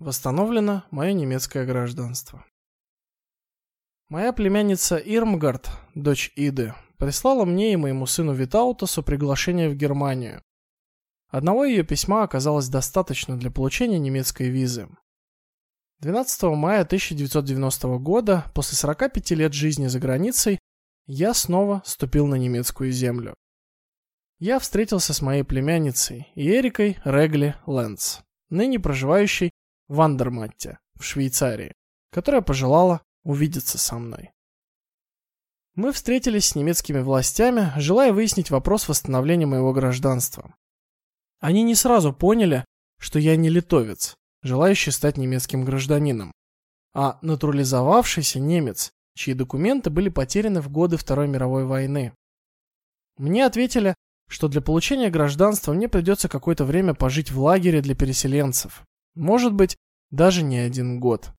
Восстановлено мое немецкое гражданство. Моя племянница Ирмгард, дочь Иды, прислала мне и моему сыну Витаутасу приглашение в Германию. Одного ее письма оказалось достаточно для получения немецкой визы. 12 мая 1990 года, после 45 лет жизни за границей, я снова ступил на немецкую землю. Я встретился с моей племянницей Эрикой Регли Ленц, ныне проживающей в Андерматте, в Швейцарии, которая пожелала увидеться со мной. Мы встретились с немецкими властями, желая выяснить вопрос восстановления моего гражданства. Они не сразу поняли, что я не литовец, желающий стать немецким гражданином, а натурализовавшийся немец, чьи документы были потеряны в годы Второй мировой войны. Мне ответили, что для получения гражданства мне придется какое-то время пожить в лагере для переселенцев. Может быть, даже не один год.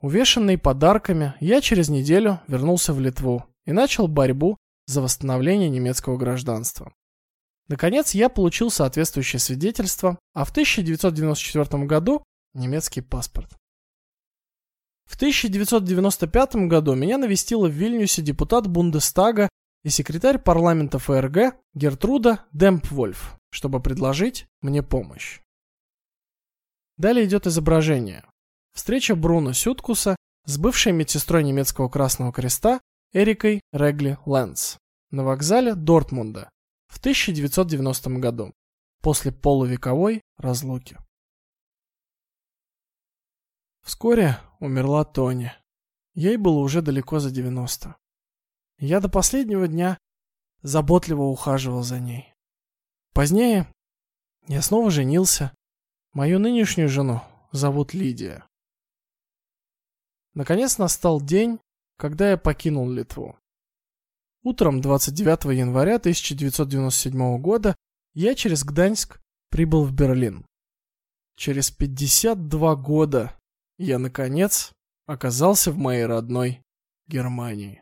Увешанный подарками, я через неделю вернулся в Литву и начал борьбу за восстановление немецкого гражданства. Наконец, я получил соответствующее свидетельство, а в 1994 году немецкий паспорт. В 1995 году меня навестила в Вильнюсе депутат Бундестага и секретарь парламента ФРГ Гертруда Демпвольф, чтобы предложить мне помощь. Далее идет изображение. Встреча Бруно Сюткуса с бывшей медсестрой немецкого Красного Креста Эрикой Регли Ленц на вокзале Дортмунда в 1990 году, после полувековой разлуки. Вскоре умерла Тони. Ей было уже далеко за 90. Я до последнего дня заботливо ухаживал за ней. Позднее я снова женился Мою нынешнюю жену зовут Лидия. Наконец настал день, когда я покинул Литву. Утром 29 января 1997 года я через Гданьск прибыл в Берлин. Через 52 года я наконец оказался в моей родной Германии.